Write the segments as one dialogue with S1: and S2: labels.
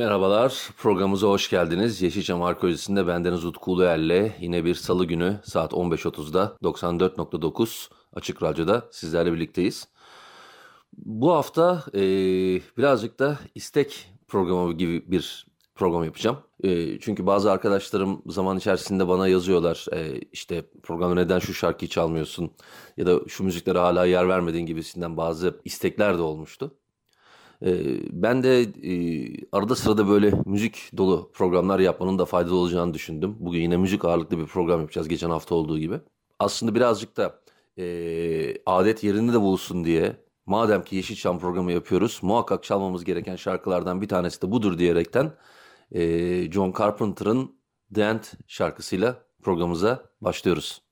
S1: Merhabalar, programımıza hoş geldiniz. Yeşilçam Arkeolojisi'nde bendeniz Utku Uluer'le yine bir salı günü saat 15.30'da 94.9 Açık Radyo'da sizlerle birlikteyiz. Bu hafta e, birazcık da istek programı gibi bir program yapacağım. E, çünkü bazı arkadaşlarım zaman içerisinde bana yazıyorlar. E, işte programda neden şu şarkıyı çalmıyorsun ya da şu müziklere hala yer vermediğin gibisinden bazı istekler de olmuştu. E, ben de e, arada sırada böyle müzik dolu programlar yapmanın da faydalı olacağını düşündüm. Bugün yine müzik ağırlıklı bir program yapacağız geçen hafta olduğu gibi. Aslında birazcık da e, adet yerinde de bulsun diye madem ki Yeşilçam programı yapıyoruz muhakkak çalmamız gereken şarkılardan bir tanesi de budur diyerekten e, John Carpenter'ın The End şarkısıyla programımıza başlıyoruz.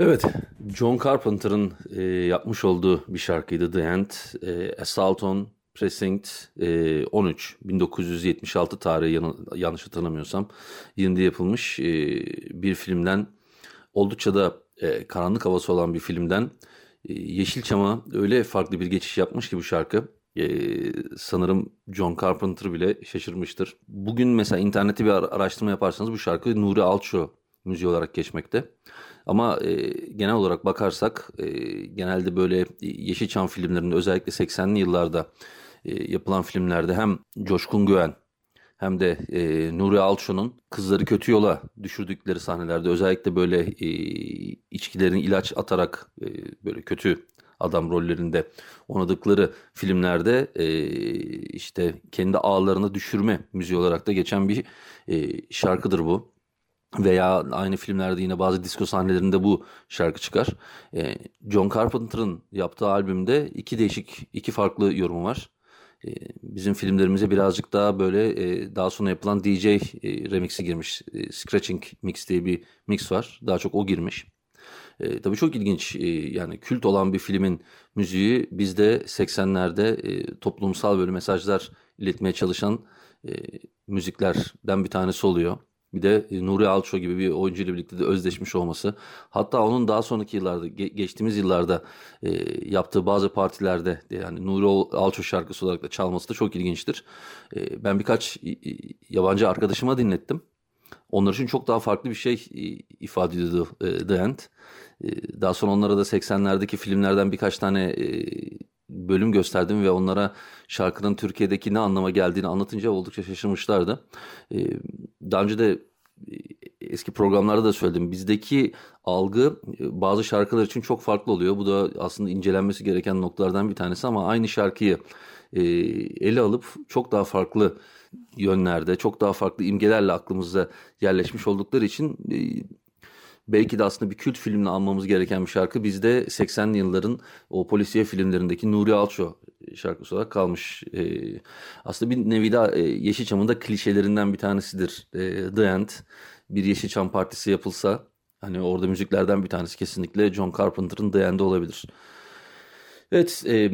S1: Evet, John Carpenter'ın e, yapmış olduğu bir şarkıydı The End. E, Assault on Precinct e, 13, 1976 tarihi yan, yanlış hatırlamıyorsam yılında yapılmış e, bir filmden oldukça da e, karanlık havası olan bir filmden e, Yeşilçam'a öyle farklı bir geçiş yapmış ki bu şarkı. Ee, sanırım John Carpenter bile şaşırmıştır. Bugün mesela internette bir araştırma yaparsanız bu şarkı Nuri Alço müziği olarak geçmekte. Ama e, genel olarak bakarsak e, genelde böyle Yeşilçam filmlerinde özellikle 80'li yıllarda e, yapılan filmlerde hem Coşkun Güven hem de e, Nuri Alço'nun kızları kötü yola düşürdükleri sahnelerde özellikle böyle e, içkilerini ilaç atarak e, böyle kötü adam rollerinde oynadıkları filmlerde e, işte kendi ağlarına düşürme müziği olarak da geçen bir e, şarkıdır bu. Veya aynı filmlerde yine bazı disco sahnelerinde bu şarkı çıkar. E, John Carpenter'ın yaptığı albümde iki değişik, iki farklı yorumu var. E, bizim filmlerimize birazcık daha böyle e, daha sonra yapılan DJ e, remixi girmiş. E, Scratching Mix diye bir mix var. Daha çok o girmiş. E, tabii çok ilginç e, yani kült olan bir filmin müziği bizde 80'lerde e, toplumsal böyle mesajlar iletmeye çalışan e, müziklerden bir tanesi oluyor. Bir de e, Nuri Alço gibi bir oyuncu ile birlikte de özdeşmiş olması. Hatta onun daha sonraki yıllarda, geçtiğimiz yıllarda e, yaptığı bazı partilerde yani Nuri Alço şarkısı olarak da çalması da çok ilginçtir. E, ben birkaç yabancı arkadaşıma dinlettim. Onlar için çok daha farklı bir şey e, ifade ediyordu e, The End. E, daha sonra onlara da 80'lerdeki filmlerden birkaç tane bölüm gösterdim ve onlara şarkının Türkiye'deki ne anlama geldiğini anlatınca oldukça şaşırmışlardı. Daha önce de eski programlarda da söyledim. Bizdeki algı bazı şarkılar için çok farklı oluyor. Bu da aslında incelenmesi gereken noktalardan bir tanesi ama aynı şarkıyı ele alıp çok daha farklı yönlerde çok daha farklı imgelerle aklımızda yerleşmiş oldukları için e, belki de aslında bir kült filmle almamız gereken bir şarkı bizde 80'li yılların o polisiye filmlerindeki Nuri Alço şarkısı olarak kalmış. E, aslında bir nevi daha e, Yeşilçam'ın da klişelerinden bir tanesidir. E, The End bir Yeşilçam partisi yapılsa hani orada müziklerden bir tanesi kesinlikle John Carpenter'ın The End'i olabilir. Evet, e,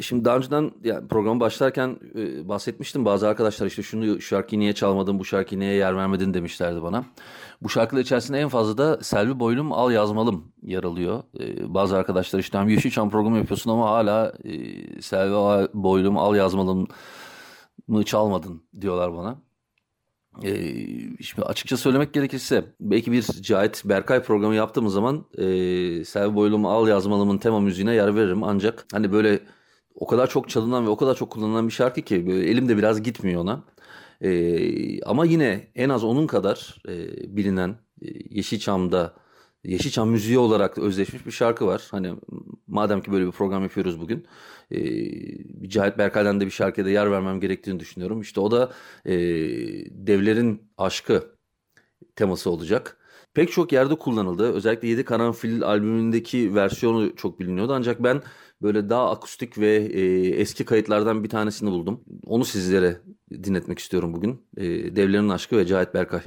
S1: şimdi daha önceden yani program başlarken e, bahsetmiştim. Bazı arkadaşlar işte şunu şarkıyı niye çalmadın, bu şarkıyı niye yer vermedin demişlerdi bana. Bu şarkılar içerisinde en fazla da Selvi Boylum Al Yazmalım yer alıyor. E, bazı arkadaşlar işte hem Yeşilçam programı yapıyorsun ama hala e, Selvi Boylum Al Yazmalım mı çalmadın diyorlar bana. Ee, şimdi açıkça söylemek gerekirse belki bir Cahit Berkay programı yaptığımız zaman e, Selvi Boylum Al Yazmalım'ın tema müziğine yer veririm. Ancak hani böyle o kadar çok çalınan ve o kadar çok kullanılan bir şarkı ki böyle elimde biraz gitmiyor ona. E, ama yine en az onun kadar e, bilinen e, Yeşilçam'da Yeşilçam müziği olarak özleşmiş bir şarkı var. Hani madem ki böyle bir program yapıyoruz bugün. E, Cahit Berkay'dan da bir şarkıya da yer vermem gerektiğini düşünüyorum. İşte o da e, Devlerin Aşkı teması olacak. Pek çok yerde kullanıldı. Özellikle Yedi Karanfil albümündeki versiyonu çok biliniyordu. Ancak ben böyle daha akustik ve e, eski kayıtlardan bir tanesini buldum. Onu sizlere dinletmek istiyorum bugün. E, Devlerin Aşkı ve Cahit Berkay.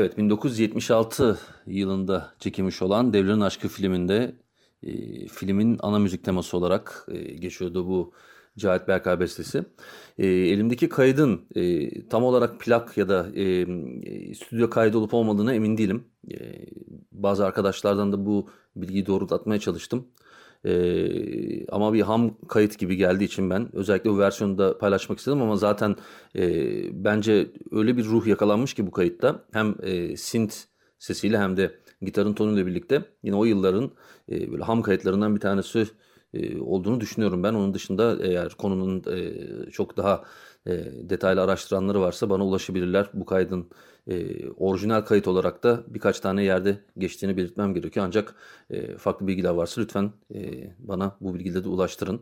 S1: Evet 1976 yılında çekilmiş olan Devlerin Aşkı filminde e, filmin ana müzik teması olarak e, geçiyordu bu Cahit Berkay bestesi. E, elimdeki kaydın e, tam olarak plak ya da e, e, stüdyo kaydı olup olmadığına emin değilim. E, bazı arkadaşlardan da bu bilgiyi doğrultmaya çalıştım. Ee, ama bir ham kayıt gibi geldiği için ben özellikle bu versiyonu da paylaşmak istedim ama zaten e, bence öyle bir ruh yakalanmış ki bu kayıtta hem e, synth sesiyle hem de gitarın tonuyla birlikte yine o yılların e, böyle ham kayıtlarından bir tanesi e, olduğunu düşünüyorum ben. Onun dışında eğer konunun e, çok daha e, detaylı araştıranları varsa bana ulaşabilirler. Bu kaydın e, orijinal kayıt olarak da birkaç tane yerde geçtiğini belirtmem gerekiyor. Ancak e, farklı bilgiler varsa lütfen e, bana bu bilgileri de ulaştırın.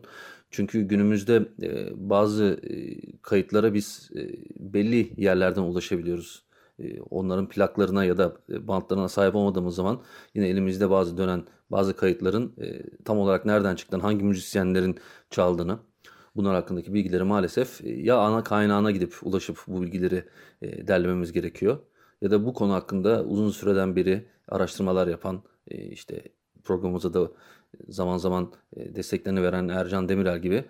S1: Çünkü günümüzde e, bazı e, kayıtlara biz e, belli yerlerden ulaşabiliyoruz. E, onların plaklarına ya da e, bantlarına sahip olmadığımız zaman yine elimizde bazı dönen bazı kayıtların e, tam olarak nereden çıktığını, hangi müzisyenlerin çaldığını bunlar hakkındaki bilgileri maalesef ya ana kaynağına gidip ulaşıp bu bilgileri derlememiz gerekiyor ya da bu konu hakkında uzun süreden beri araştırmalar yapan işte programımıza da zaman zaman desteklerini veren Ercan Demirel gibi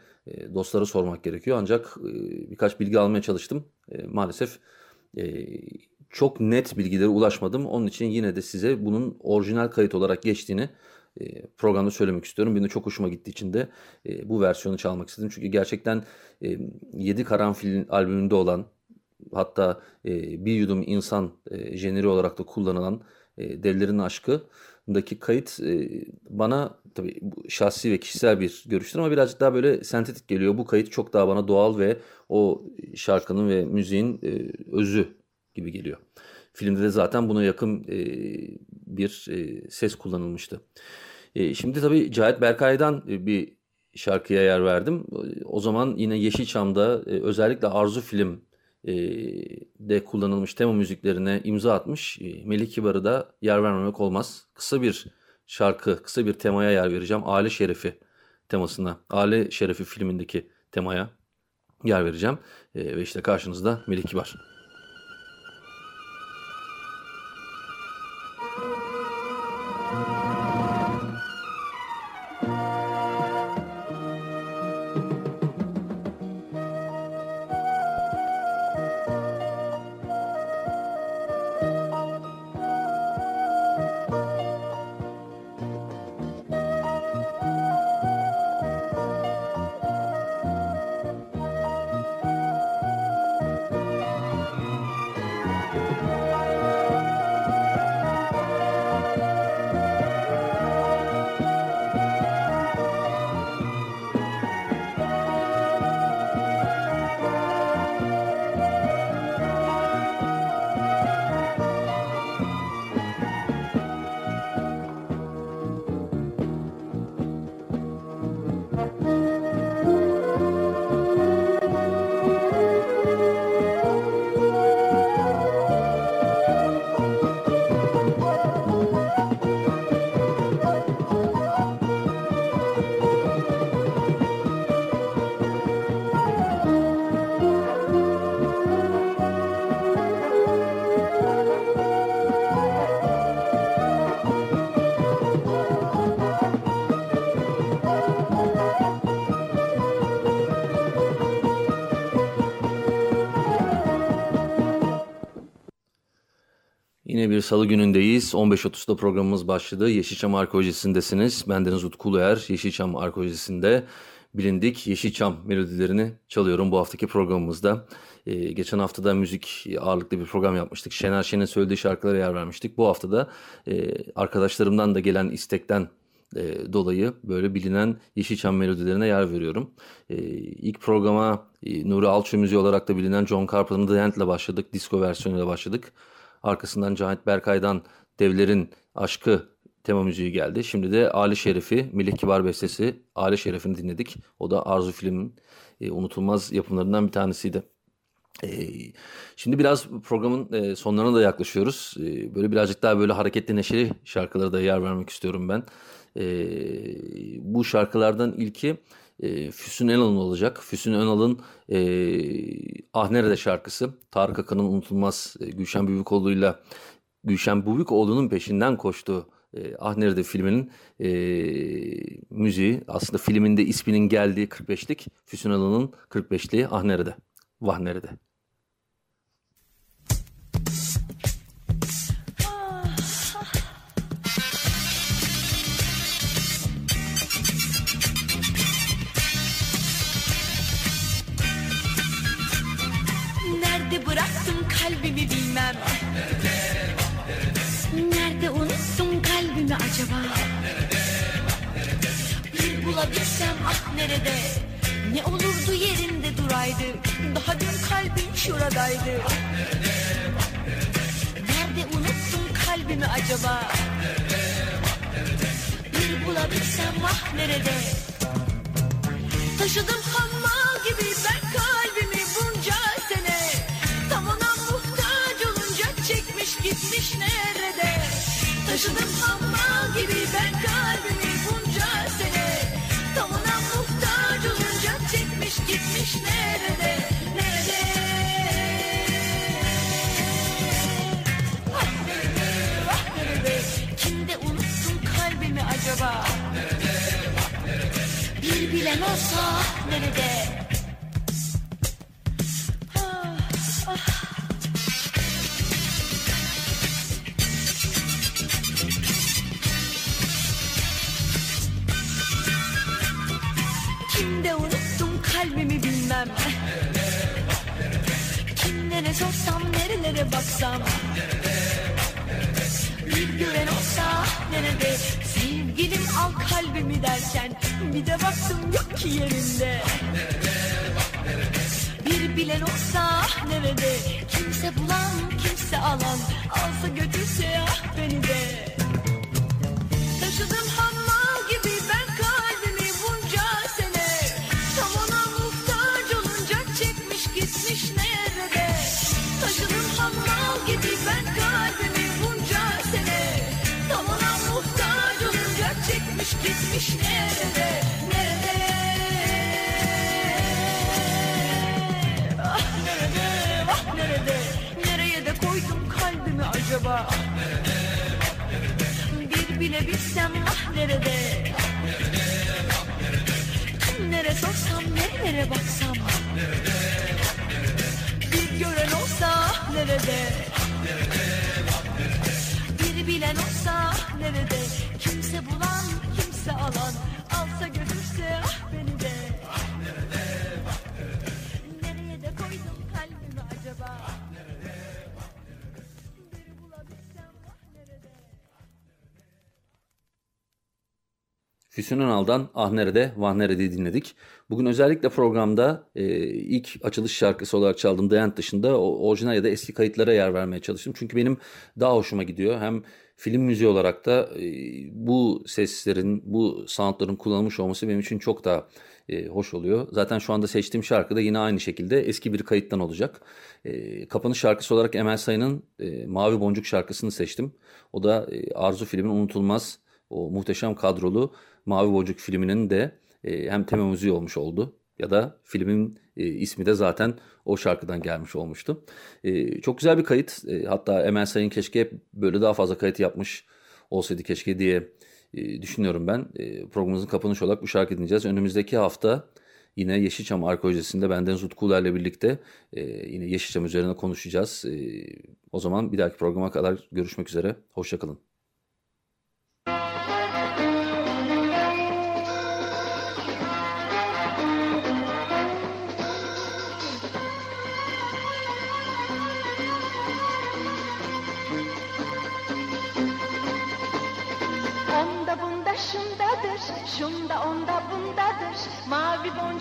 S1: dostlara sormak gerekiyor. Ancak birkaç bilgi almaya çalıştım. Maalesef çok net bilgilere ulaşmadım. Onun için yine de size bunun orijinal kayıt olarak geçtiğini e, programda söylemek istiyorum. Benim de çok hoşuma gittiği için de e, bu versiyonu çalmak istedim. Çünkü gerçekten e, 7 Karanfil'in albümünde olan hatta e, Bir Yudum İnsan e, jeneri olarak da kullanılan e, Devlerin Aşkı'daki kayıt e, bana tabii şahsi ve kişisel bir görüştür ama birazcık daha böyle sentetik geliyor. Bu kayıt çok daha bana doğal ve o şarkının ve müziğin e, özü gibi geliyor. Filmde de zaten buna yakın e, bir e, ses kullanılmıştı. E, şimdi tabii Cahit Berkay'dan e, bir şarkıya yer verdim. O zaman yine Yeşilçam'da e, özellikle Arzu Film e, de kullanılmış tema müziklerine imza atmış. E, Melih Kibar'ı da yer vermemek olmaz. Kısa bir şarkı, kısa bir temaya yer vereceğim. Aile Şerefi temasına, Aile Şerefi filmindeki temaya yer vereceğim. E, ve işte karşınızda Melih Kibar. Yine bir salı günündeyiz. 15.30'da programımız başladı. Yeşilçam Arkeolojisi'ndesiniz. Bendeniz Utku Uluer. Yeşilçam Arkeolojisi'nde bilindik Yeşilçam melodilerini çalıyorum bu haftaki programımızda. Ee, geçen haftada müzik ağırlıklı bir program yapmıştık. Şener Şen'in söylediği şarkılara yer vermiştik. Bu haftada e, arkadaşlarımdan da gelen istekten e, dolayı böyle bilinen Yeşilçam melodilerine yer veriyorum. E, ilk programa e, Nuri Alço müziği olarak da bilinen John Carpenter'ın The End ile başladık. Disco versiyonuyla başladık. Arkasından Cahit Berkay'dan Devlerin Aşkı tema müziği geldi. Şimdi de Ali Şerif'i, Melih Kibar bestesi Ali Şerif'ini dinledik. O da Arzu filmin e, unutulmaz yapımlarından bir tanesiydi. E, şimdi biraz programın e, sonlarına da yaklaşıyoruz. E, böyle birazcık daha böyle hareketli neşeli şarkılara da yer vermek istiyorum ben. E, bu şarkılardan ilki e, Füsun Önal'ın olacak. Füsun Önal'ın e, Ah Nerede şarkısı. Tarık Akan'ın unutulmaz e, Gülşen Büyükoğlu'yla Gülşen Bubikoğlu'nun peşinden koştuğu e, Ah Nerede filminin e, müziği aslında filminde isminin geldiği 45'lik Füsun Alın'ın 45'liği Ah Nerede, Vah. Nerede
S2: bilmem. Nerede unuttum kalbimi acaba? Bir bulabilsem ah nerede? Ne olurdu yerinde duraydı. Daha dün kalbim şuradaydı. Nerede unuttum kalbimi acaba? Bir bulabilsem ah nerede? Taşıdım hammal bilen olsa nerede? Kimde unuttum kalbimi bilmem. Kimlere sorsam nerelere baksam. Bir gören olsa nerede Sevgilim al kalbimi derken Bir de baktım yok ki yerinde. Bir bilen olsa nerede? Kimse bulan kimse alan. Alsa götürse ah beni de kalbimi acaba? Bir bilebilsem ah nerede? Kimlere sorsam nerelere baksam? Bir gören olsa ah nerede? Bir bilen olsa ah nerede? Kimse bulan kimse alan
S1: Füsun Önal'dan Ah Nerede, Vah Nerede'yi dinledik. Bugün özellikle programda e, ilk açılış şarkısı olarak çaldığım Dayant dışında orijinal ya da eski kayıtlara yer vermeye çalıştım. Çünkü benim daha hoşuma gidiyor. Hem film müziği olarak da e, bu seslerin, bu soundların kullanılmış olması benim için çok daha e, hoş oluyor. Zaten şu anda seçtiğim şarkı da yine aynı şekilde eski bir kayıttan olacak. E, kapanış şarkısı olarak Emel Sayın'ın e, Mavi Boncuk şarkısını seçtim. O da e, Arzu filmin unutulmaz o muhteşem kadrolu Mavi Boncuk filminin de e, hem tema müziği olmuş oldu ya da filmin e, ismi de zaten o şarkıdan gelmiş olmuştu. E, çok güzel bir kayıt. E, hatta Emel Sayın keşke böyle daha fazla kayıt yapmış olsaydı keşke diye e, düşünüyorum ben. E, programımızın kapanış olarak bu şarkı dinleyeceğiz. Önümüzdeki hafta yine Yeşilçam Arkeolojisi'nde benden Zutkuler'le birlikte e, yine Yeşilçam üzerine konuşacağız. E, o zaman bir dahaki programa kadar görüşmek üzere. Hoşçakalın.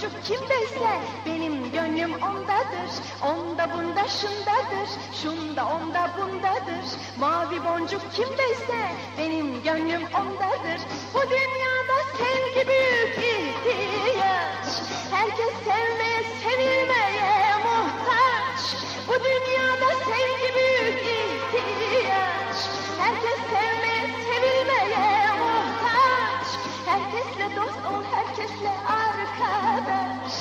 S3: Mavi boncuk kimdeyse benim gönlüm ondadır. Onda bunda şundadır, şunda onda bundadır. Mavi boncuk kimdeyse benim gönlüm ondadır. Bu dünyada sevgi büyük ihtiyaç. Herkes sevmeye, sevilmeye muhtaç. Bu dünyada sevgi büyük dost ol, herkesle arkadaş.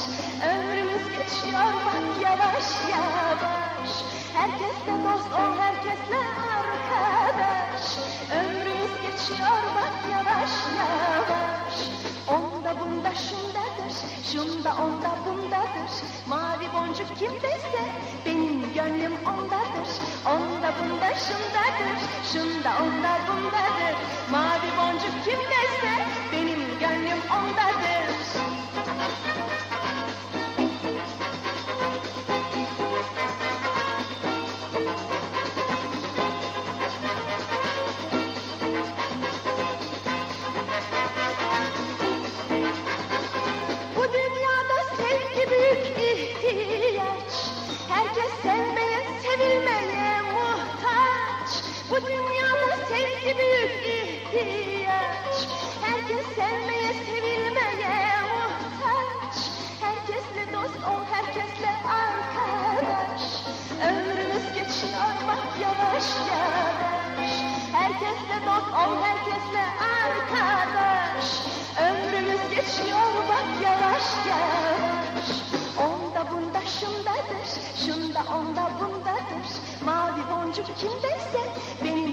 S3: Ömrümüz geçiyor bak yavaş yavaş. Herkesle dost ol, herkesle arkadaş.
S2: geçiyor bak yavaş yavaş Onda bunda şundadır Şunda onda bundadır Mavi boncuk kimdeyse Benim gönlüm ondadır Onda bunda şundadır Şunda onda bundadır Mavi boncuk kimdeyse Benim gönlüm ondadır. Bu dünyada sevgi büyük ihtiyaç. Herkes sevmeye, sevilmeye muhtaç. Bu dünyada sevgi büyük ihtiyaç. Herkes sevmeye, sevilmeye muhtaç. Herkesle dost ol, herkesle arkadaş. Ömrümüz geçiyor bak yavaş yavaş. Herkesle dost ol, herkesle arkadaş. Ömrümüz geçiyor bak yavaş yavaş. Onda bunda şundadır, şunda onda bundadır. Mavi boncuk kimdeyse gönlüm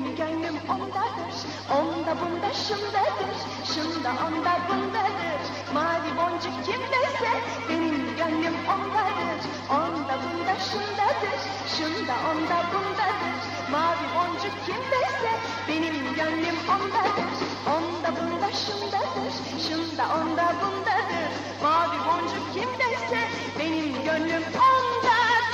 S2: ondadır. Onda bunda şundadır, şunda onda bundadır. Mavi boncuk kimdeyse benim gönlüm ondadır. Onda bunda şundadır, şunda onda bundadır. Mavi boncuk kimdeyse benim gönlüm ondadır. Onda bunda şundadır, şunda onda bundadır. Mavi boncuk kimdeyse benim gönlüm ondadır